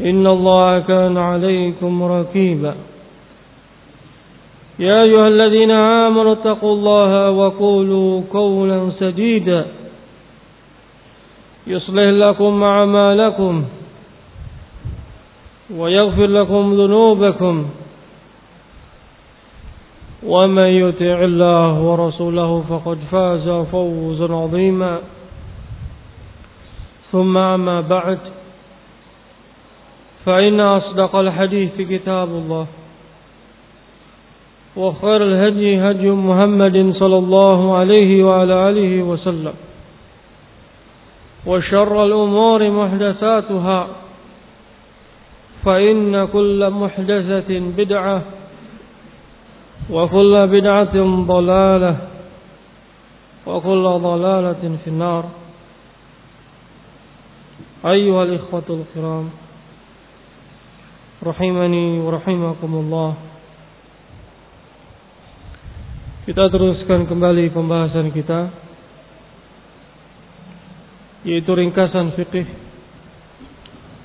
إن الله كان عليكم ركيبا. يا أيها الذين آمنوا اتقوا الله وقولوا قولا سديدا. يصلح لكم أعمالكم ويغفر لكم ذنوبكم. ومن يطع الله ورسوله فقد فاز فوزا عظيما. ثم أما بعد. فإن أصدق الحديث كتاب الله وخير الهدي هدي محمد صلى الله عليه وعلى آله وسلم وشر الأمور محدثاتها فإن كل محدثة بدعة وكل بدعة ضلالة وكل ضلالة في النار. أيها الإخوة الكرام Rahimani wa rahimakumullah. Kita teruskan kembali pembahasan kita Yaitu ringkasan fiqih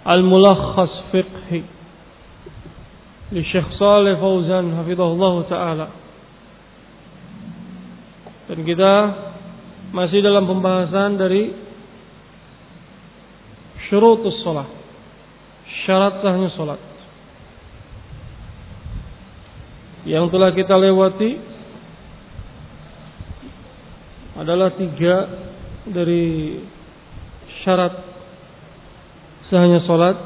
Al-Mulakhas fiqhi Li Syekh Saleh Fauzan Hafizahullah Ta'ala. Dan kita Masih dalam pembahasan dari Syurutus salat Syarat sahnya salat yang telah kita lewati adalah tiga dari syarat sahnya solat.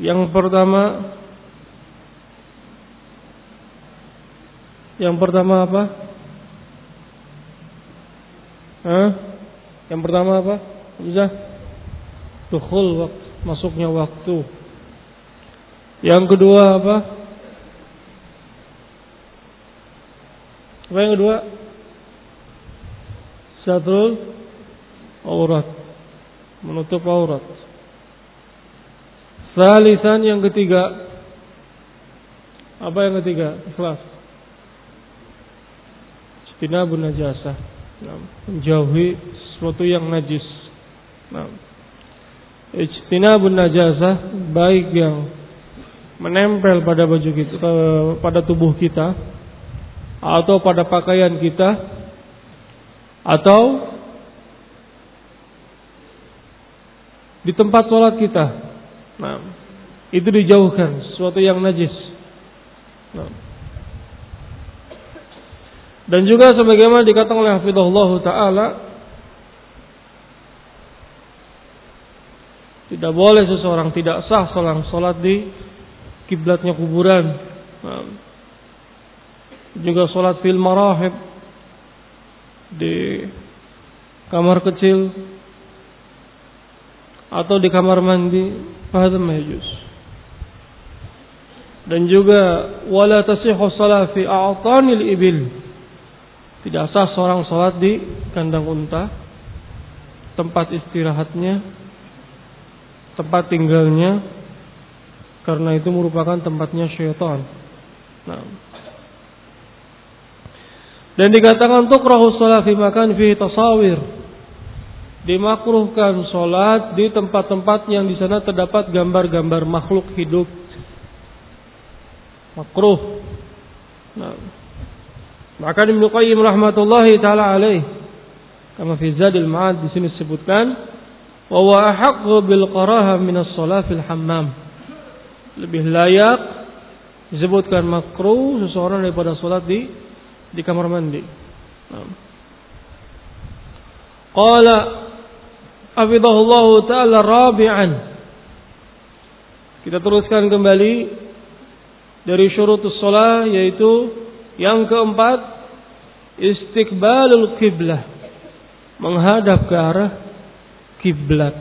Yang pertama, yang pertama apa? Hah? Yang pertama apa? Bisa? Dukhul waktu, masuknya waktu. Yang kedua apa? Apa yang kedua? Satrul aurat. Menutup aurat. Salisan yang ketiga. Apa yang ketiga? Ikhlas. Istinabun najasah. Nah, menjauhi sesuatu yang najis. Nah, ijtinabun najasah baik yang menempel pada baju kita, pada tubuh kita atau pada pakaian kita atau di tempat sholat kita. Nah, itu dijauhkan sesuatu yang najis. Nah. Dan juga sebagaimana dikatakan oleh Hafizahullah Ta'ala Tidak boleh seseorang tidak sah seorang sholat di kiblatnya kuburan. Nah, juga sholat fil marahib di kamar kecil atau di kamar mandi fahadha mahjus dan juga wala tasihhu salat fi a'tanil ibil. Tidak sah seorang salat di kandang unta tempat istirahatnya tempat tinggalnya karena itu merupakan tempatnya syaitan. Nah. Dan dikatakan untuk rahu salat fi makan fi tasawir. Dimakruhkan solat di tempat-tempat yang di sana terdapat gambar-gambar makhluk hidup. Makruh. Nah. Maka Ibnu Qayyim rahmatullahi taala alaih kama fi Zadil Ma'ad di sini disebutkan wa wa ahaqqu bil qaraha min as-shalah fil hammam. Lebih layak disebutkan makruh seseorang daripada salat di di kamar mandi. Qala Hafizahullah taala rabi'an. Kita teruskan kembali dari syurutus shalah yaitu yang keempat, istiqbalul kiblah. Menghadap ke arah kiblat.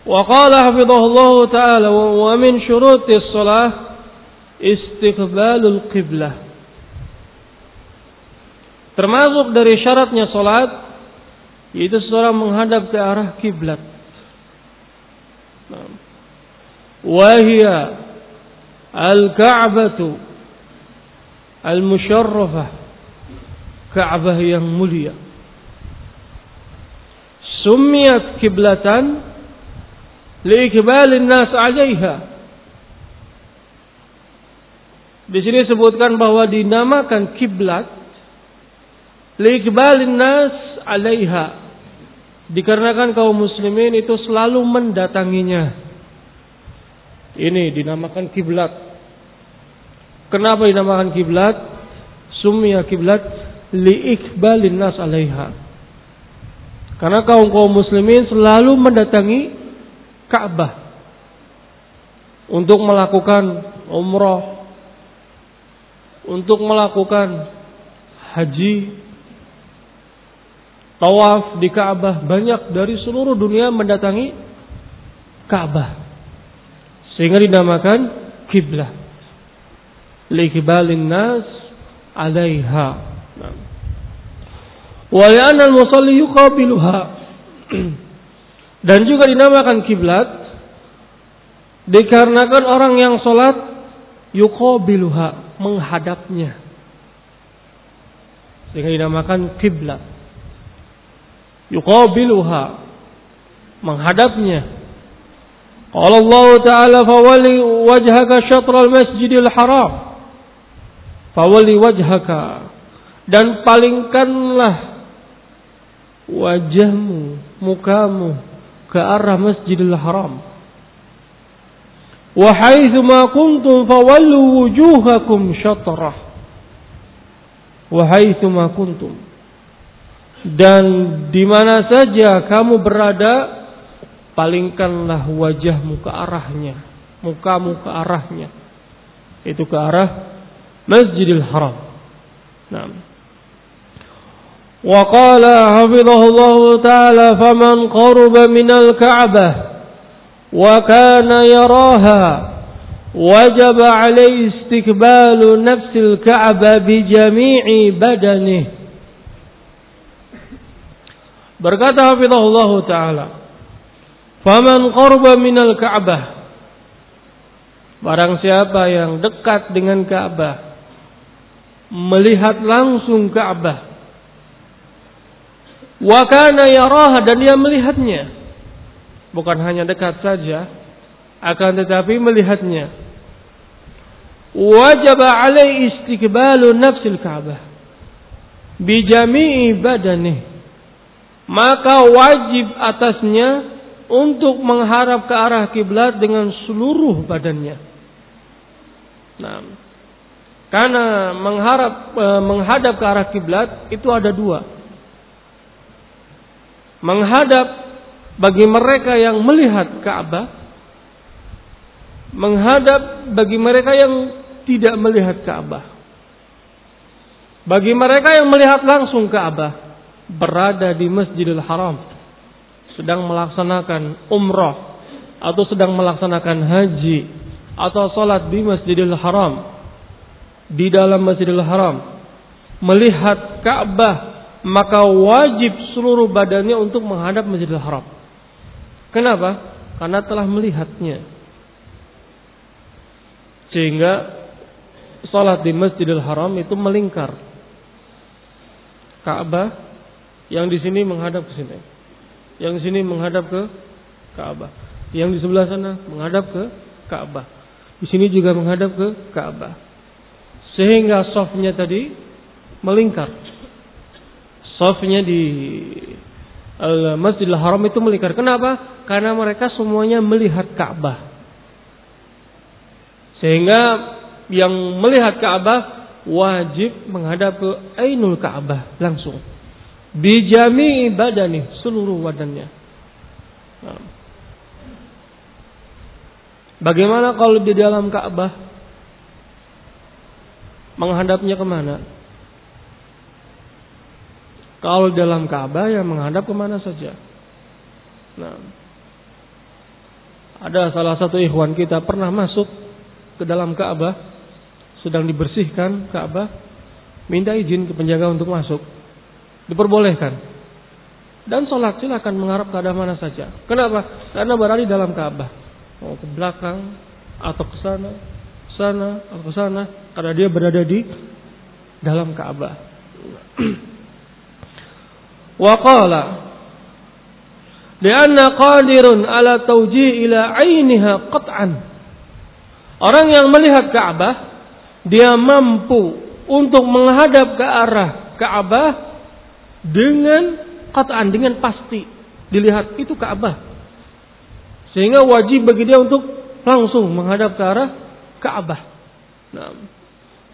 Wa qala hafizahullah taala wa min syurutis shalah istiqbalul kiblah. Termasuk dari syaratnya salat yaitu seorang menghadap ke arah kiblat. Wahia Al-Ka'batu Al-Musharrafah Ka'bah yang mulia Sumiyat kiblatan Liikbalin nas alaiha Di sini sebutkan bahwa dinamakan kiblat Liikbalin nas alaiha Dikarenakan kaum muslimin itu selalu mendatanginya ini dinamakan kiblat. Kenapa dinamakan kiblat? Sumia kiblat liikbalin nas alaiha. Karena kaum kaum muslimin selalu mendatangi Ka'bah untuk melakukan umrah, untuk melakukan haji, tawaf di Ka'bah. Banyak dari seluruh dunia mendatangi Ka'bah. Sehingga dinamakan kiblah. Likibalin nas alaiha. Wa li'anna al-musalli yuqabiluha. Dan juga dinamakan kiblat dikarenakan orang yang sholat yuqabiluha menghadapnya. Sehingga dinamakan kiblat. Yuqabiluha menghadapnya. Qala Allah Ta'ala fawali wajhaka syatral masjidil haram. Fawali wajhaka dan palingkanlah wajahmu, mukamu ke arah Masjidil Haram wa haitsu ma kuntum fawallu wujuhakum syatrah wa haitsu ma kuntum dan di mana saja kamu berada palingkanlah wajahmu ke arahnya, mukamu ke arahnya. Itu ke arah Masjidil Haram. Nah. Wa qala hafizahullah taala faman qaruba minal Ka'bah yaraha wajib alaihi istiqbalu nafsil Ka'bah bi jami'i badanihi Berkata hafizahullah taala Faman qarba minal Ka'bah Barang siapa yang dekat dengan Ka'bah Melihat langsung Ka'bah Wa kana yaraha dan dia melihatnya Bukan hanya dekat saja Akan tetapi melihatnya Wajib alaih istiqbalu nafsil Ka'bah Bijami'i badanih Maka wajib atasnya untuk mengharap ke arah kiblat dengan seluruh badannya. Nah, karena mengharap e, menghadap ke arah kiblat itu ada dua. Menghadap bagi mereka yang melihat Ka'bah, menghadap bagi mereka yang tidak melihat Ka'bah. Bagi mereka yang melihat langsung Ka'bah, berada di Masjidil Haram sedang melaksanakan umrah atau sedang melaksanakan haji atau salat di Masjidil Haram di dalam Masjidil Haram melihat Ka'bah maka wajib seluruh badannya untuk menghadap Masjidil Haram. Kenapa? Karena telah melihatnya. Sehingga salat di Masjidil Haram itu melingkar. Ka'bah yang di sini menghadap ke sini. Yang di sini menghadap ke Ka'bah. Yang di sebelah sana menghadap ke Ka'bah. Di sini juga menghadap ke Ka'bah. Sehingga softnya tadi melingkar. Softnya di Masjidil Haram itu melingkar. Kenapa? Karena mereka semuanya melihat Ka'bah. Sehingga yang melihat Ka'bah wajib menghadap ke Ainul Ka'bah langsung. Bijami badani seluruh badannya. Nah. Bagaimana kalau di dalam Ka'bah menghadapnya ke mana? Kalau dalam Ka'bah ya menghadap ke mana saja. Nah, ada salah satu ikhwan kita pernah masuk ke dalam Ka'bah, sedang dibersihkan Ka'bah, minta izin ke penjaga untuk masuk. Diperbolehkan. Dan sholat silakan mengarah ke arah mana saja. Kenapa? Karena berada di dalam Ka'bah. Mau ke belakang atau ke sana, sana atau ke sana, karena dia berada di dalam Ka'bah. Wa qala Lianna qadirun ala tawji ila ainiha qat'an. Orang yang melihat Ka'bah dia mampu untuk menghadap ke arah Ka'bah dengan qat'an dengan pasti dilihat itu Ka'bah. Sehingga wajib bagi dia untuk langsung menghadap ke arah Ka'bah. Nah,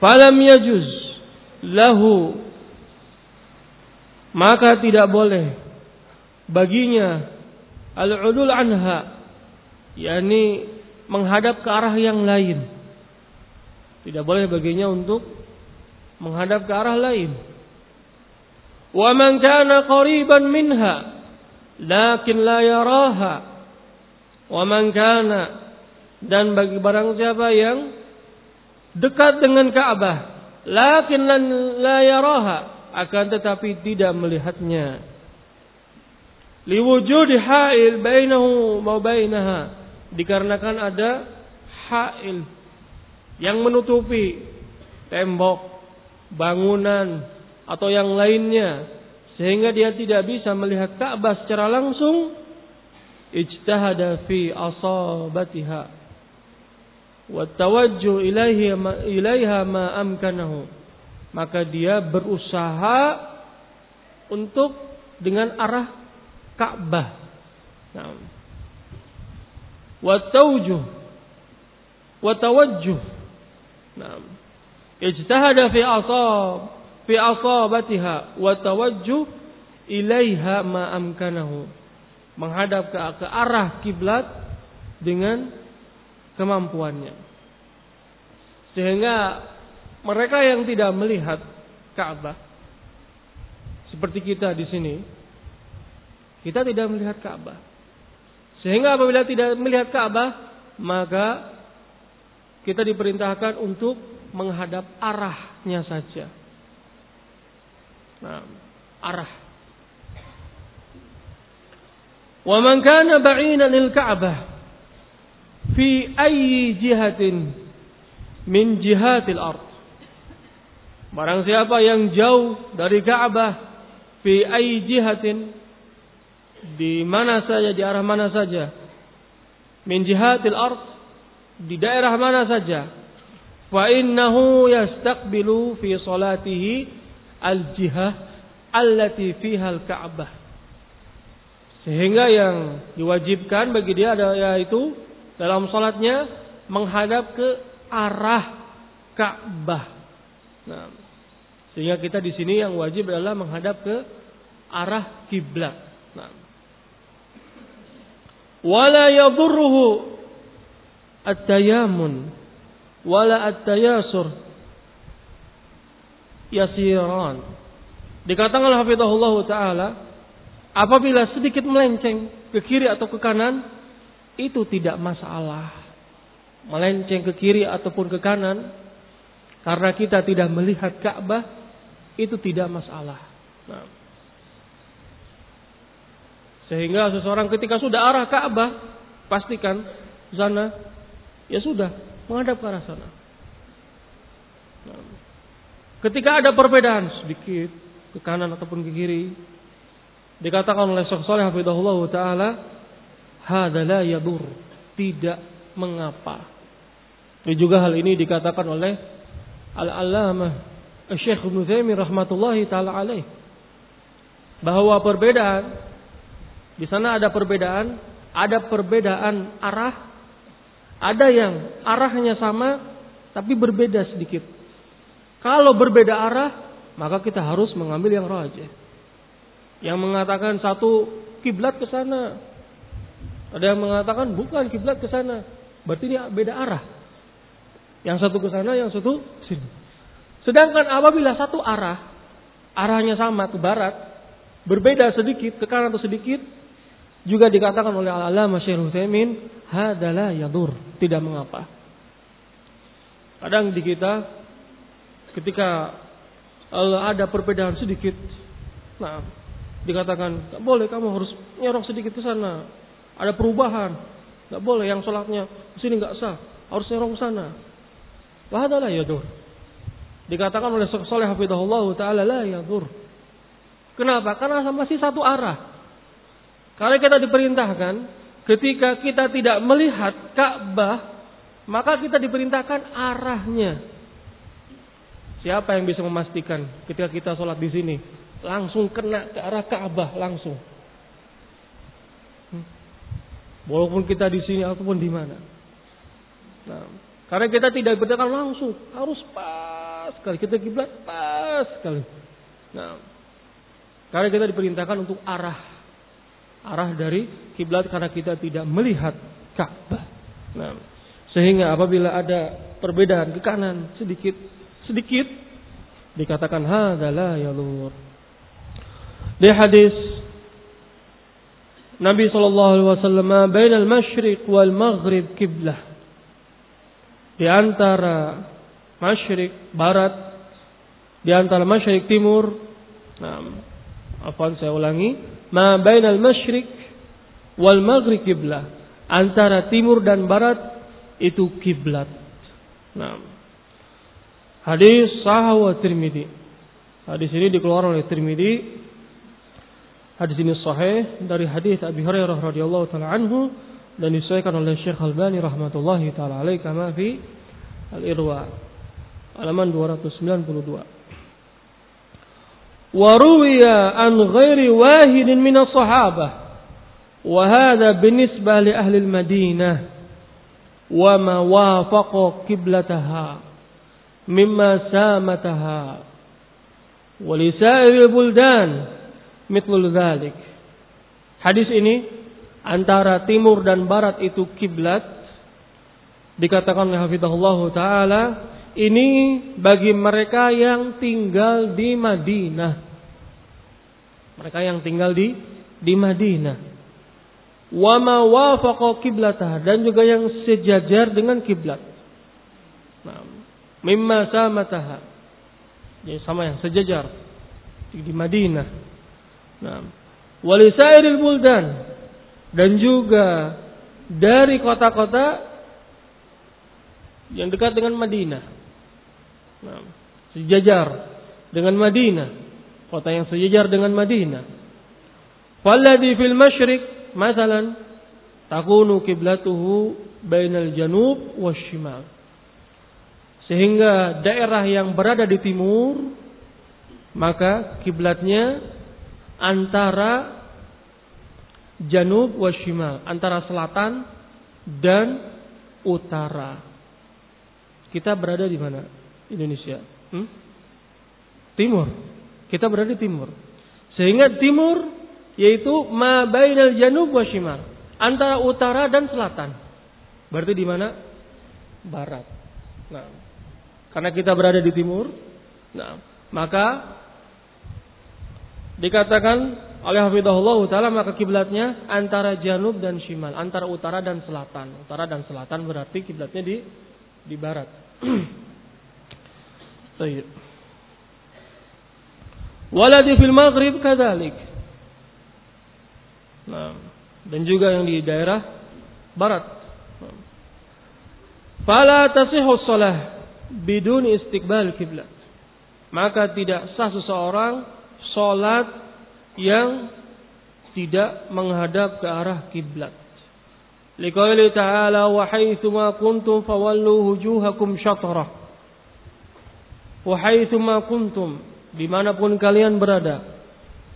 falam yajuz lahu maka tidak boleh baginya al-udul anha. Yakni menghadap ke arah yang lain. Tidak boleh baginya untuk menghadap ke arah lain. Wa man kana qariban minha lakin la yaraha. Wa man kana dan bagi barang siapa yang dekat dengan Ka'bah lakin la yaraha akan tetapi tidak melihatnya. Liwujud ha'il bainahu wa bainaha. Dikarenakan ada ha'il yang menutupi tembok, bangunan atau yang lainnya sehingga dia tidak bisa melihat Ka'bah secara langsung. Ijtahada fi asabatiha. Wa tawajjuh ilaiha ma amkanahu. Maka dia berusaha untuk dengan arah Ka'bah. Nah. Wa tawjuh wa tawajjuh. Ijtahada fi asab fi asabatiha wa tawajjuh ilaiha ma amkanahu. Menghadap ke, ke arah kiblat dengan kemampuannya. Sehingga mereka yang tidak melihat Ka'bah seperti kita di sini, kita tidak melihat Ka'bah. Sehingga apabila tidak melihat Ka'bah, maka kita diperintahkan untuk menghadap arahnya saja. Nah, arah. Wa man kana ba'inan lil Ka'bah fi ayyi jihatin min jihatil ard Barang siapa yang jauh dari Ka'bah fi ai jihatin di mana saja di arah mana saja min jihatil ard di daerah mana saja fa innahu yastaqbilu fi salatihi al jihah allati fiha al ka'bah sehingga yang diwajibkan bagi dia adalah yaitu dalam salatnya menghadap ke arah Ka'bah. Nah, sehingga kita di sini yang wajib adalah menghadap ke arah kiblat. Nah. Wala yadurruhu at-tayamun wala at-tayasur yasiran. Dikatakan oleh Hafizahullah Ta'ala, apabila sedikit melenceng ke kiri atau ke kanan, itu tidak masalah. Melenceng ke kiri ataupun ke kanan, karena kita tidak melihat Ka'bah, itu tidak masalah. Nah. Sehingga seseorang ketika sudah arah Ka'bah, pastikan sana ya sudah menghadap ke arah sana. Ketika ada perbedaan sedikit ke kanan ataupun ke kiri, dikatakan oleh Syekh Saleh Hafizahullah taala, "Hada la yadur." Tidak mengapa. Ini juga hal ini dikatakan oleh Al-Allamah Syekh Ibnu Taimiyah rahmatullahi taala alaih bahwa perbedaan di sana ada perbedaan, ada perbedaan arah, ada yang arahnya sama tapi berbeda sedikit. Kalau berbeda arah, maka kita harus mengambil yang rajih. Yang mengatakan satu kiblat ke sana. Ada yang mengatakan bukan kiblat ke sana. Berarti ini beda arah. Yang satu ke sana, yang satu sini. Sedangkan apabila satu arah, arahnya sama ke barat, berbeda sedikit ke kanan atau sedikit, juga dikatakan oleh Al-Allamah Syekh Utsaimin, hadalah yadur, tidak mengapa. Kadang di kita ketika ada perbedaan sedikit, nah dikatakan tak boleh kamu harus nyorong sedikit ke sana. Ada perubahan, nggak boleh yang sholatnya sini nggak sah, harus nyorong ke sana. Wahadalah yadur. Dikatakan oleh Saleh Hafidahullah Taala la yadur. Kenapa? Karena masih satu arah. Karena kita diperintahkan ketika kita tidak melihat Ka'bah, maka kita diperintahkan arahnya. Siapa yang bisa memastikan ketika kita sholat di sini langsung kena ke arah Ka'bah langsung? Hmm? Walaupun kita di sini ataupun di mana. Nah, karena kita tidak berdekat langsung, harus pas sekali kita kiblat pas sekali. Nah, karena kita diperintahkan untuk arah arah dari kiblat karena kita tidak melihat Ka'bah. Nah, sehingga apabila ada perbedaan ke kanan sedikit sedikit dikatakan hadalah yalur. Di hadis Nabi sallallahu alaihi wasallam bainal masyriq wal maghrib kiblah. Di antara masyriq barat di antara masyriq timur nah apa saya ulangi ma bainal masyriq wal maghrib kiblah antara timur dan barat itu kiblat nah Hadis sahih wa Tirmidzi. Hadis ini dikeluarkan oleh Tirmidzi. Hadis ini sahih dari hadis Abi Hurairah radhiyallahu taala anhu dan disahihkan oleh Syekh Albani rahmatullahi taala alaihi kama fi Al-Irwa halaman 292 waruwiya an ghairi wahidin min as-sahabah wa hadha binisbah li ahli al-Madinah wa ma wafaqa qiblataha mimma samataha wa li sa'iri buldan mithlu dhalik hadis ini antara timur dan barat itu kiblat. Dikatakan oleh hafizahullah taala ini bagi mereka yang tinggal di Madinah. Mereka yang tinggal di di Madinah. Wa ma kiblatah dan juga yang sejajar dengan kiblat. Nah, mimma samataha. Jadi sama yang sejajar di Madinah. Nah, walisairil buldan dan juga dari kota-kota yang dekat dengan Madinah. Sejajar dengan Madinah, kota yang sejajar dengan Madinah. Falladhi fil masyriq, masalan, takunu kiblatuhu bainal janub wasyimal. Sehingga daerah yang berada di timur maka kiblatnya antara janub wa shimal, antara selatan dan utara. Kita berada di mana? Indonesia. Hmm? Timur. Kita berada di timur. Sehingga timur yaitu ma bainal janub wa antara utara dan selatan. Berarti di mana? Barat. Nah, karena kita berada di timur. Nah, maka dikatakan oleh Hafizahullah taala maka kiblatnya antara janub dan shimal, antara utara dan selatan. Utara dan selatan berarti kiblatnya di di barat. Baik. Waladi fil maghrib kadzalik. Nah, dan juga yang di daerah barat. Fala tasihhu shalah bidun istiqbal kiblat. Maka tidak sah seseorang salat yang tidak menghadap ke arah kiblat. Liqauli ta'ala wa haitsu ma kuntum fawallu wujuhakum syatrah. Wa haitsu ma kuntum di mana pun kalian berada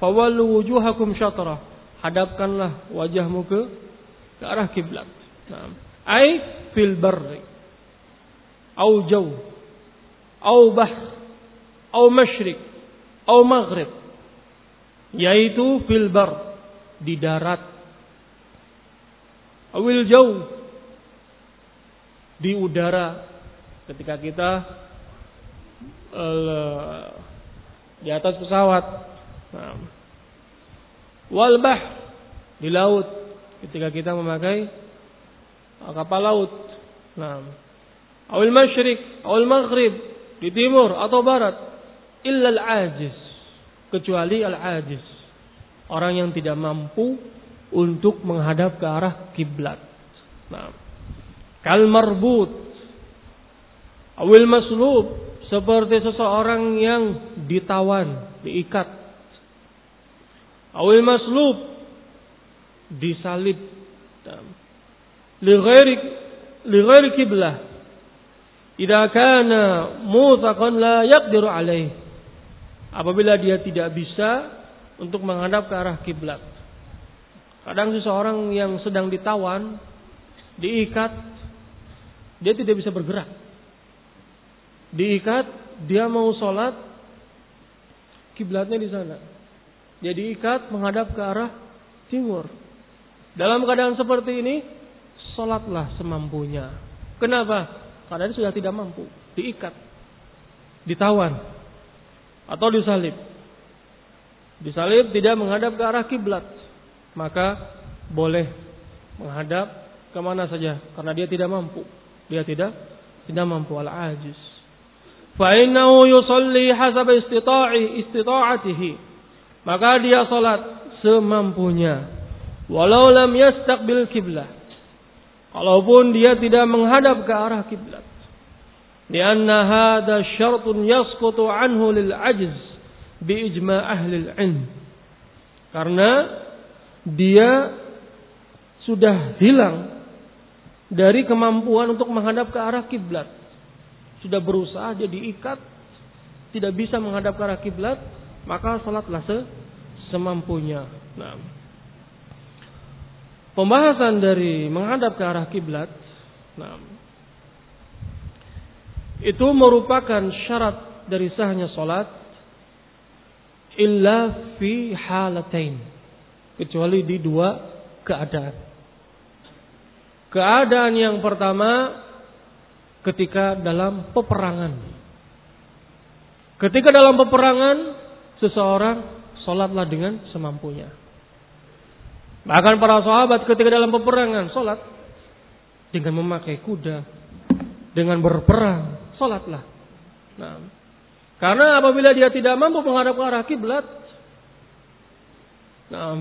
fawallu wujuhakum syatrah. Hadapkanlah wajahmu ke ke arah kiblat. Nah, ai fil barri au jaw au bahr au masyrik au maghrib yaitu fil bar di darat awil jauh di udara ketika kita di atas pesawat. Nah. wal bah di laut ketika kita memakai kapal laut. Nah. Awil masyrik awil maghrib di timur atau barat. Illa al-ajiz kecuali al-ajiz. Orang yang tidak mampu untuk menghadap ke arah kiblat. Nah, kal marbut awil maslub seperti seseorang yang ditawan, diikat. Awil maslub disalib. Li ghairi li ghairi kiblah. Idza kana muthaqan la yaqdiru alaih. Apabila dia tidak bisa untuk menghadap ke arah kiblat. Kadang seseorang yang sedang ditawan, diikat, dia tidak bisa bergerak. Diikat, dia mau sholat, kiblatnya di sana. Dia diikat menghadap ke arah timur. Dalam keadaan seperti ini, sholatlah semampunya. Kenapa? Karena dia sudah tidak mampu. Diikat, ditawan, atau disalib. Disalib tidak menghadap ke arah kiblat maka boleh menghadap ke mana saja karena dia tidak mampu. Dia tidak tidak mampu al ajiz. Innahu yusalli hasab istita'i istita'atihi. Maka dia salat semampunya. Walau lam yastaqbil kiblah. Kalaupun dia tidak menghadap ke arah kiblat. Lianna hadha syartun yasqutu anhu lil ajz bi ijma' ahli al-ilm. Karena dia sudah hilang dari kemampuan untuk menghadap ke arah kiblat. Sudah berusaha dia diikat, tidak bisa menghadap ke arah kiblat, maka salatlah se semampunya. Nah, pembahasan dari menghadap ke arah kiblat, nah, itu merupakan syarat dari sahnya salat illa fi halatain kecuali di dua keadaan. Keadaan yang pertama ketika dalam peperangan. Ketika dalam peperangan seseorang sholatlah dengan semampunya. Bahkan para sahabat ketika dalam peperangan sholat dengan memakai kuda, dengan berperang, sholatlah. Nah, karena apabila dia tidak mampu menghadap ke arah kiblat, nah,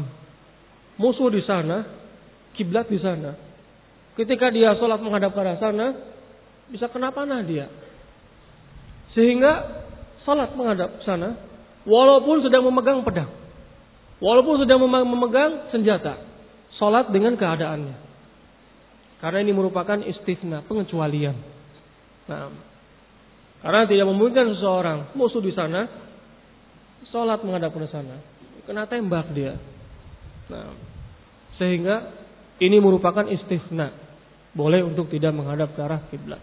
musuh di sana, kiblat di sana. Ketika dia sholat menghadap ke arah sana, bisa kena panah dia. Sehingga sholat menghadap sana, walaupun sedang memegang pedang, walaupun sedang memegang senjata, sholat dengan keadaannya. Karena ini merupakan istifna, pengecualian. Nah, karena tidak memungkinkan seseorang musuh di sana, sholat menghadap ke sana, kena tembak dia. Nah, sehingga ini merupakan istifna. Boleh untuk tidak menghadap ke arah kiblat.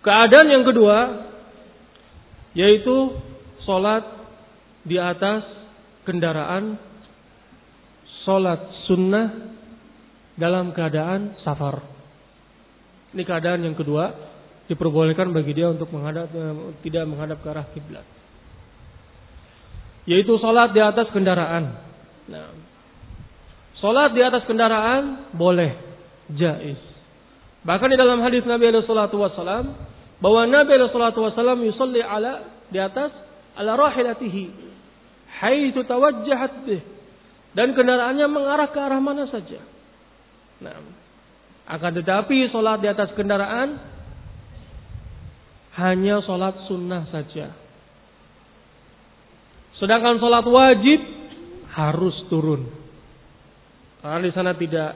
Keadaan yang kedua yaitu solat di atas kendaraan solat sunnah dalam keadaan safar. Ini keadaan yang kedua diperbolehkan bagi dia untuk menghadap eh, tidak menghadap ke arah kiblat. Yaitu solat di atas kendaraan. Nah, Salat di atas kendaraan boleh, jais. Bahkan di dalam hadis Nabi alaihi wasallam bahwa Nabi salatu wasallam yusalli ala di atas ala rahilatihi haitsu tawajjahat bih dan kendaraannya mengarah ke arah mana saja. Nah, Akan tetapi sholat di atas kendaraan hanya sholat sunnah saja. Sedangkan sholat wajib harus turun. Karena di sana tidak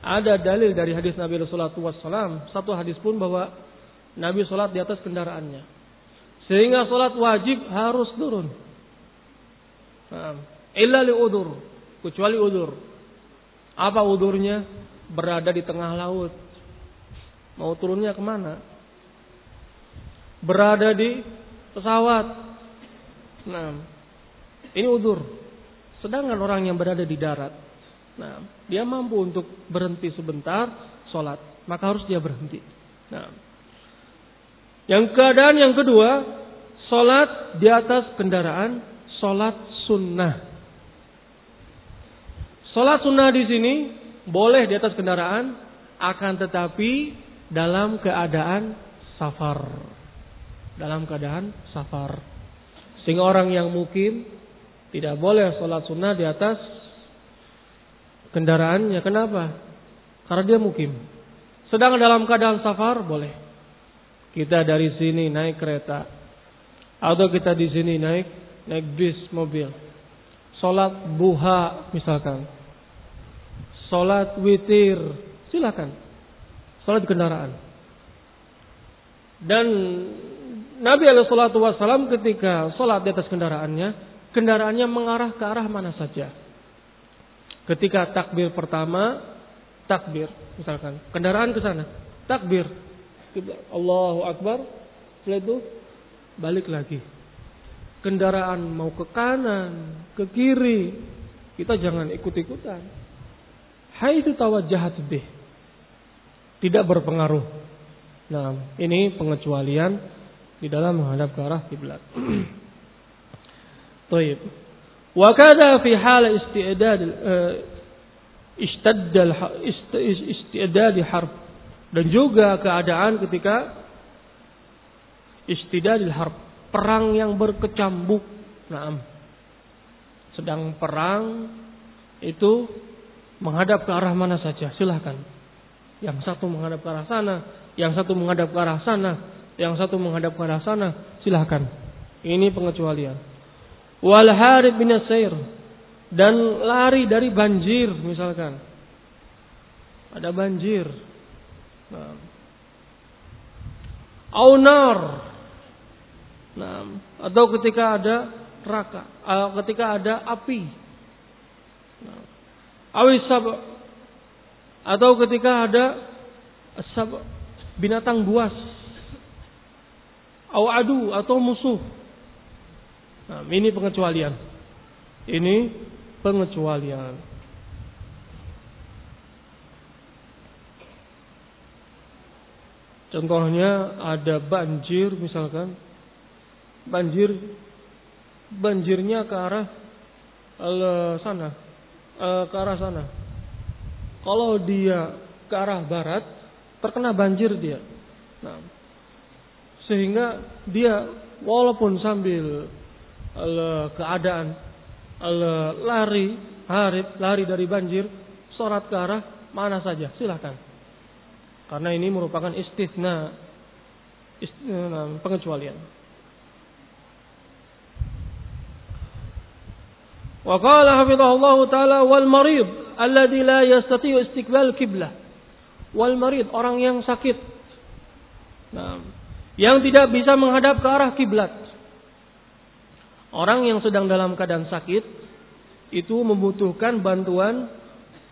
ada dalil dari hadis Nabi Rasulullah SAW. Satu hadis pun bahwa Nabi sholat di atas kendaraannya. Sehingga sholat wajib harus turun. Illa li udur. Kecuali udur. Apa udurnya? berada di tengah laut. Mau turunnya ke mana? Berada di pesawat. Nah, ini udur. Sedangkan orang yang berada di darat, nah, dia mampu untuk berhenti sebentar, sholat, maka harus dia berhenti. Nah, yang keadaan yang kedua, sholat di atas kendaraan, sholat sunnah. Sholat sunnah di sini boleh di atas kendaraan, akan tetapi dalam keadaan safar. Dalam keadaan safar. Sehingga orang yang mukim tidak boleh sholat sunnah di atas kendaraannya. Kenapa? Karena dia mukim. Sedang dalam keadaan safar boleh. Kita dari sini naik kereta. Atau kita di sini naik naik bis, mobil. Sholat buha misalkan Sholat witir. Silakan. Sholat di kendaraan. Dan Nabi SAW ketika sholat di atas kendaraannya, kendaraannya mengarah ke arah mana saja. Ketika takbir pertama, takbir, misalkan kendaraan ke sana, takbir, Allahu Akbar, setelah itu balik lagi. Kendaraan mau ke kanan, ke kiri, kita jangan ikut-ikutan. Haitsu tawajjahat bih. Tidak berpengaruh. Nah, ini pengecualian di dalam menghadap ke arah kiblat. Baik. Wa kadza fi hal isti'dad istadda isti'dad harb dan juga keadaan ketika istidadil harb perang yang berkecambuk. Naam. Sedang perang itu menghadap ke arah mana saja, silahkan. Yang satu menghadap ke arah sana, yang satu menghadap ke arah sana, yang satu menghadap ke arah sana, silahkan. Ini pengecualian. Wal harib bin dan lari dari banjir misalkan. Ada banjir. Nah. Aunar. Nah, atau ketika ada neraka, uh, ketika ada api. Nah, awis sab atau ketika ada sab binatang buas aw adu atau musuh. Nah, ini pengecualian. Ini pengecualian. Contohnya ada banjir misalkan. Banjir banjirnya ke arah sana e, ke arah sana. Kalau dia ke arah barat, terkena banjir dia. Nah, sehingga dia walaupun sambil e, keadaan lari, harip, lari dari banjir, sholat ke arah mana saja, silahkan. Karena ini merupakan istisna, pengecualian. Wa qala hafizahullah taala wal marid alladhi la yastati'u istiqbal kiblah. Wal marid orang yang sakit. Nah, yang tidak bisa menghadap ke arah kiblat. Orang yang sedang dalam keadaan sakit itu membutuhkan bantuan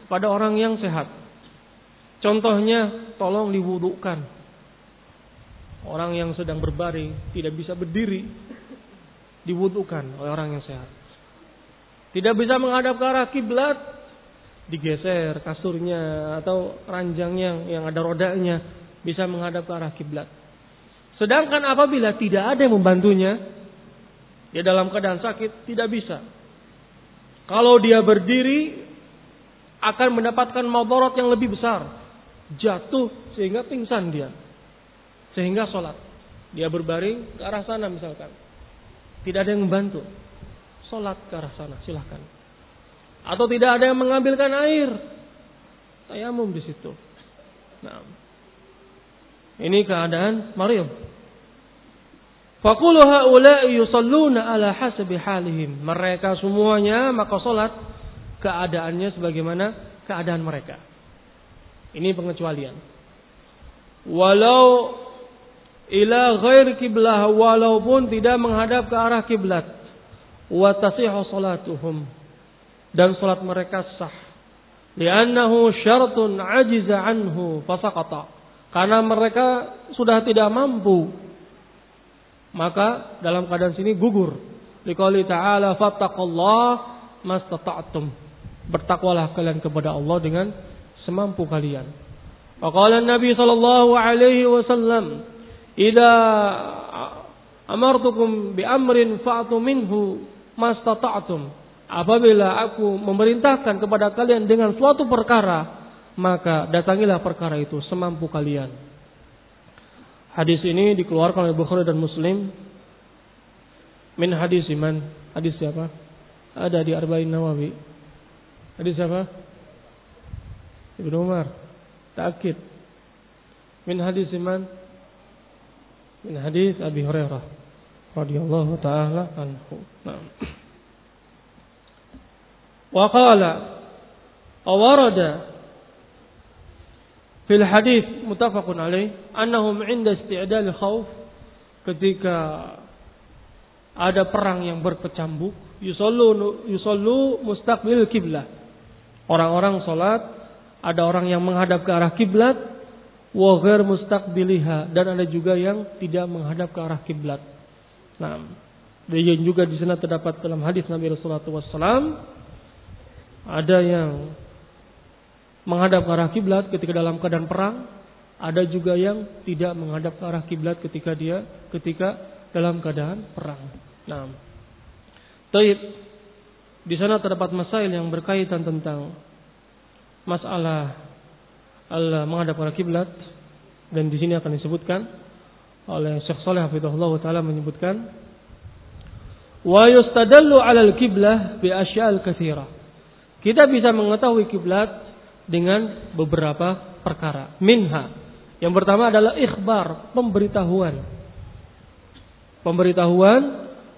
pada orang yang sehat. Contohnya, tolong diwudukkan. Orang yang sedang berbaring tidak bisa berdiri, diwudukkan oleh orang yang sehat. Tidak bisa menghadap ke arah kiblat, digeser kasurnya atau ranjangnya yang ada rodanya bisa menghadap ke arah kiblat. Sedangkan apabila tidak ada yang membantunya, dia dalam keadaan sakit tidak bisa. Kalau dia berdiri akan mendapatkan madarat yang lebih besar, jatuh sehingga pingsan dia. Sehingga sholat. Dia berbaring ke arah sana misalkan. Tidak ada yang membantu sholat ke arah sana, silahkan. Atau tidak ada yang mengambilkan air, tayamum di situ. Nah. Ini keadaan Maryam. Faqulu haula'i ala. Mereka semuanya maka salat keadaannya sebagaimana keadaan mereka. Ini pengecualian. Walau ila ghair kiblah walaupun tidak menghadap ke arah kiblat. Wa salatuhum. Dan salat mereka sah. Li'annahu syartun ajiza anhu fasaqata. Karena mereka sudah tidak mampu maka dalam keadaan sini gugur. Liqali ta'ala fattaqullah mastata'tum. Bertakwalah kalian kepada Allah dengan semampu kalian qala nabi sallallahu alaihi wasallam Ida amartukum bi amrin fa'tu minhu mastata'tum. Apabila aku memerintahkan kepada kalian dengan suatu perkara, maka datangilah perkara itu semampu kalian. Hadis ini dikeluarkan oleh Bukhari dan Muslim. Min hadis iman. Hadis siapa? Ada di Arba'in Nawawi. Hadis siapa? Ibnu Umar. Takid. Min hadis iman min hadis Abi Hurairah radhiyallahu taala anhu. Nah. Wa qala awarada fil hadis muttafaqun alaih annahum 'inda isti'dal khauf ketika ada perang yang berkecambuk yusallu yusallu mustaqbil kiblah orang-orang salat ada orang yang menghadap ke arah kiblat wa ghair mustaqbiliha dan ada juga yang tidak menghadap ke arah kiblat. Nah, dan juga di sana terdapat dalam hadis Nabi Rasulullah SAW ada yang menghadap ke arah kiblat ketika dalam keadaan perang, ada juga yang tidak menghadap ke arah kiblat ketika dia ketika dalam keadaan perang. Nah, Taib di sana terdapat masail yang berkaitan tentang masalah Allah menghadap ke kiblat dan di sini akan disebutkan oleh Syekh Saleh Hafizahullah taala menyebutkan wa yustadallu 'alal kiblah bi asya'al katsira. Kita bisa mengetahui kiblat dengan beberapa perkara. Minha. Yang pertama adalah ikhbar, pemberitahuan. Pemberitahuan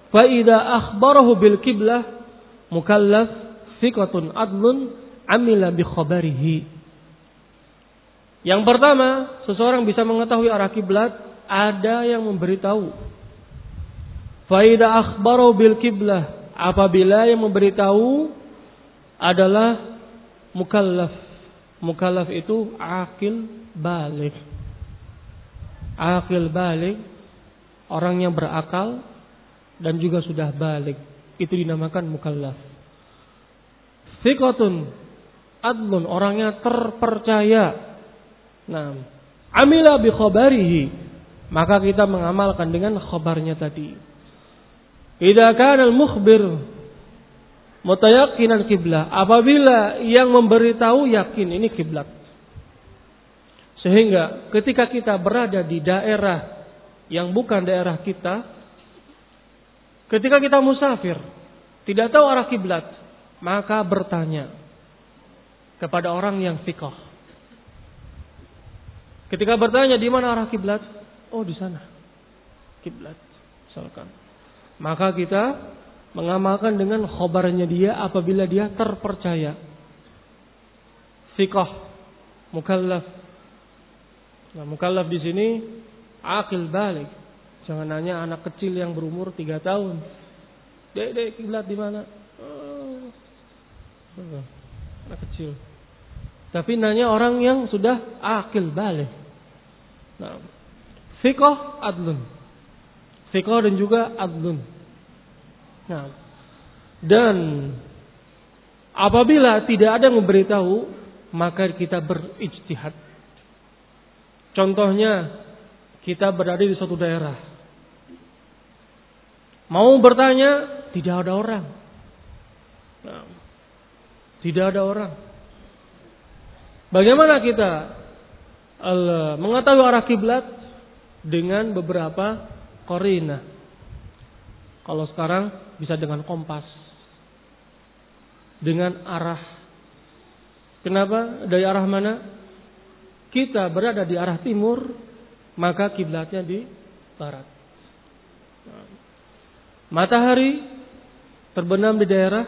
fa idza akhbarahu bil kiblah mukallaf thiqatun adlun amila bi khabarihi yang pertama, seseorang bisa mengetahui arah kiblat ada yang memberitahu. Faida akhbaru bil kiblah apabila yang memberitahu adalah mukallaf. Mukallaf itu akil balik. Akil balik orang yang berakal dan juga sudah balik. Itu dinamakan mukallaf. Fikotun adlun orangnya terpercaya Nah, amila bi khabarihi. Maka kita mengamalkan dengan khabarnya tadi. Idza kana al-mukhbir mutayaqinan kiblah. Apabila yang memberitahu yakin ini kiblat. Sehingga ketika kita berada di daerah yang bukan daerah kita, ketika kita musafir, tidak tahu arah kiblat, maka bertanya kepada orang yang fikah. Ketika bertanya di mana arah kiblat? Oh, di sana. Kiblat. Misalkan. Maka kita mengamalkan dengan khobarnya dia apabila dia terpercaya. Fikah. Mukallaf. Nah, mukallaf di sini akil balik. Jangan nanya anak kecil yang berumur tiga tahun. Dek, dek, kiblat di mana? Oh. Anak kecil. Tapi nanya orang yang sudah akil balik. Nah, Fikoh adlun. Fikoh dan juga adlun. Nah, dan apabila tidak ada yang memberitahu, maka kita berijtihad. Contohnya, kita berada di suatu daerah. Mau bertanya, tidak ada orang. Nah, tidak ada orang. Bagaimana kita mengetahui arah kiblat dengan beberapa korina. Kalau sekarang bisa dengan kompas. Dengan arah. Kenapa? Dari arah mana? kita berada di arah timur, maka kiblatnya di barat. Matahari terbenam di daerah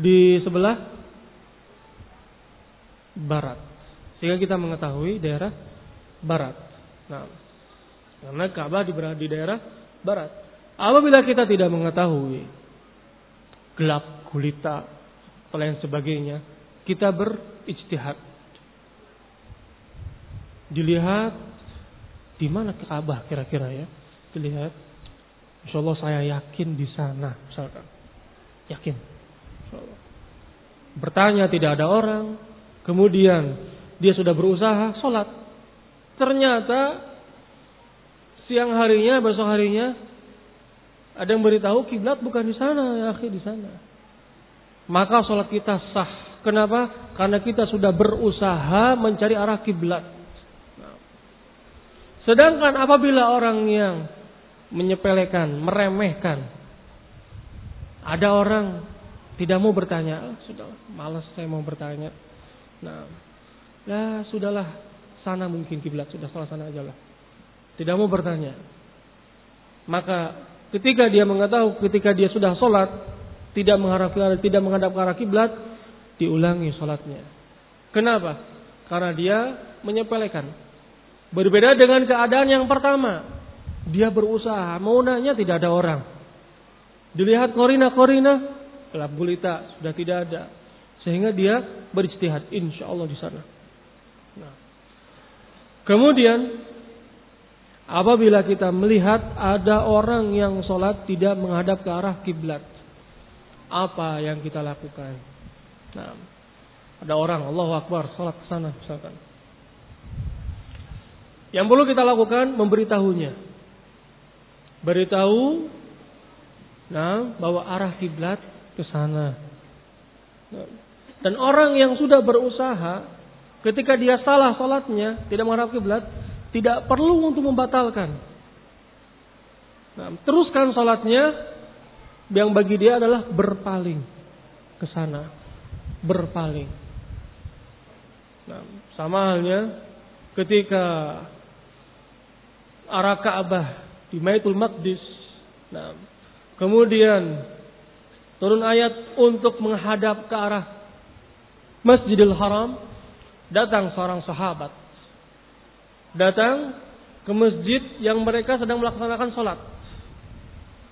di sebelah barat. Sehingga kita mengetahui daerah barat. Nah, karena Ka'bah berada di daerah barat. Apabila kita tidak mengetahui gelap, gulita, lain sebagainya, kita berijtihad dilihat di mana Ka'bah kira-kira ya. Dilihat. Insya Allah saya yakin di sana, misalkan. Yakin. Bertanya tidak ada orang. Kemudian dia sudah berusaha sholat. Ternyata siang harinya, besok harinya ada yang beritahu kiblat bukan di sana, ya akhir di sana. Maka sholat kita sah. Kenapa? Karena kita sudah berusaha mencari arah kiblat. Sedangkan apabila orang yang menyepelekan, meremehkan, ada orang tidak mau bertanya, ah, sudah malas saya mau bertanya. Nah, ya sudahlah, sana mungkin kiblat, sudah salah sana aja lah. Tidak mau bertanya. Maka ketika dia mengetahui, ketika dia sudah sholat, tidak menghadap tidak menghadap ke arah kiblat, diulangi sholatnya. Kenapa? Karena dia menyepelekan, Berbeda dengan keadaan yang pertama. Dia berusaha, mau nanya tidak ada orang. Dilihat korina-korina, gelap gulita, sudah tidak ada. Sehingga dia berijtihad, insya Allah di sana. Nah. Kemudian, apabila kita melihat ada orang yang sholat tidak menghadap ke arah kiblat, apa yang kita lakukan? Nah, ada orang, Allah Akbar, sholat ke sana, misalkan. Yang perlu kita lakukan memberitahunya. Beritahu nah bahwa arah kiblat ke sana. Nah, dan orang yang sudah berusaha ketika dia salah salatnya, tidak menghadap kiblat, tidak perlu untuk membatalkan. Nah, teruskan salatnya yang bagi dia adalah berpaling ke sana, berpaling. Nah, sama halnya ketika arah Ka'bah di Baitul Maqdis. Nah, kemudian turun ayat untuk menghadap ke arah Masjidil Haram, datang seorang sahabat. Datang ke masjid yang mereka sedang melaksanakan sholat.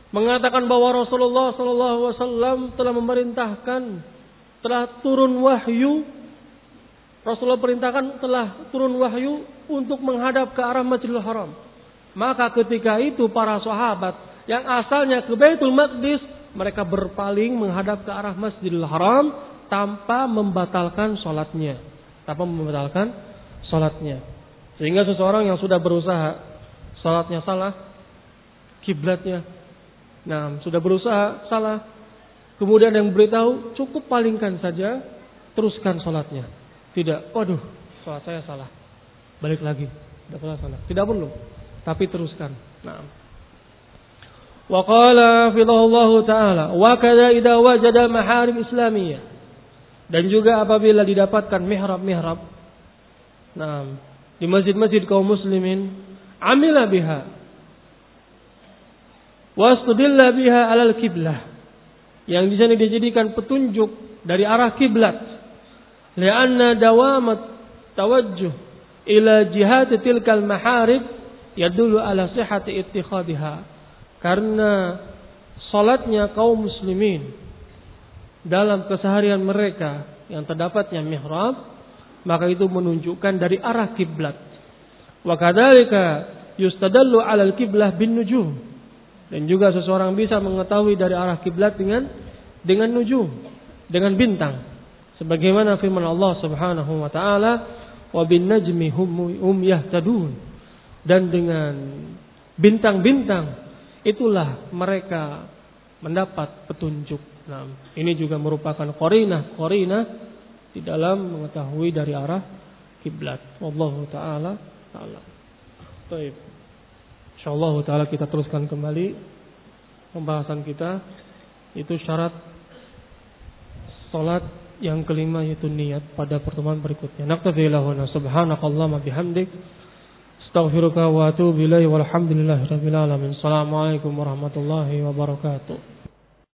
Mengatakan bahwa Rasulullah SAW telah memerintahkan, telah turun wahyu Rasulullah perintahkan telah turun wahyu untuk menghadap ke arah Masjidil Haram. Maka ketika itu para sahabat yang asalnya ke Baitul Maqdis, mereka berpaling menghadap ke arah Masjidil Haram tanpa membatalkan sholatnya. Tanpa membatalkan sholatnya. Sehingga seseorang yang sudah berusaha sholatnya salah, kiblatnya, nah sudah berusaha salah, kemudian yang beritahu cukup palingkan saja, teruskan sholatnya. Tidak, waduh, sholat saya salah, balik lagi, tidak salah, tidak perlu tapi teruskan. Nah. Wa qala fidahullahu taala wa kadza idza wajada maharim islamiyah. Dan juga apabila didapatkan mihrab-mihrab. Nah, di masjid-masjid kaum muslimin amila biha. Wastudilla biha alal kiblah. Yang di sini dijadikan petunjuk dari arah kiblat. Lianna dawamat tawajjuh ila jihad tilkal maharib yadulu ala sihati ittikhadiha. Karena salatnya kaum muslimin dalam keseharian mereka yang terdapatnya mihrab, maka itu menunjukkan dari arah kiblat. Wa kadzalika yustadallu 'ala al-qiblah bin nujum. Dan juga seseorang bisa mengetahui dari arah kiblat dengan dengan nujum, dengan bintang. Sebagaimana firman Allah Subhanahu wa taala, "Wa bin najmi hum yahtadun." dan dengan bintang-bintang itulah mereka mendapat petunjuk. Nah, ini juga merupakan korina, korina di dalam mengetahui dari arah kiblat. Allah taala taala. Baik. Insyaallah taala kita teruskan kembali pembahasan kita itu syarat salat yang kelima yaitu niat pada pertemuan berikutnya. Naktafi lahuna subhanakallahumma bihamdik. Astaghfiruka wa atubu ilaihi walhamdulillahi rabbil alamin. Assalamualaikum warahmatullahi wabarakatuh.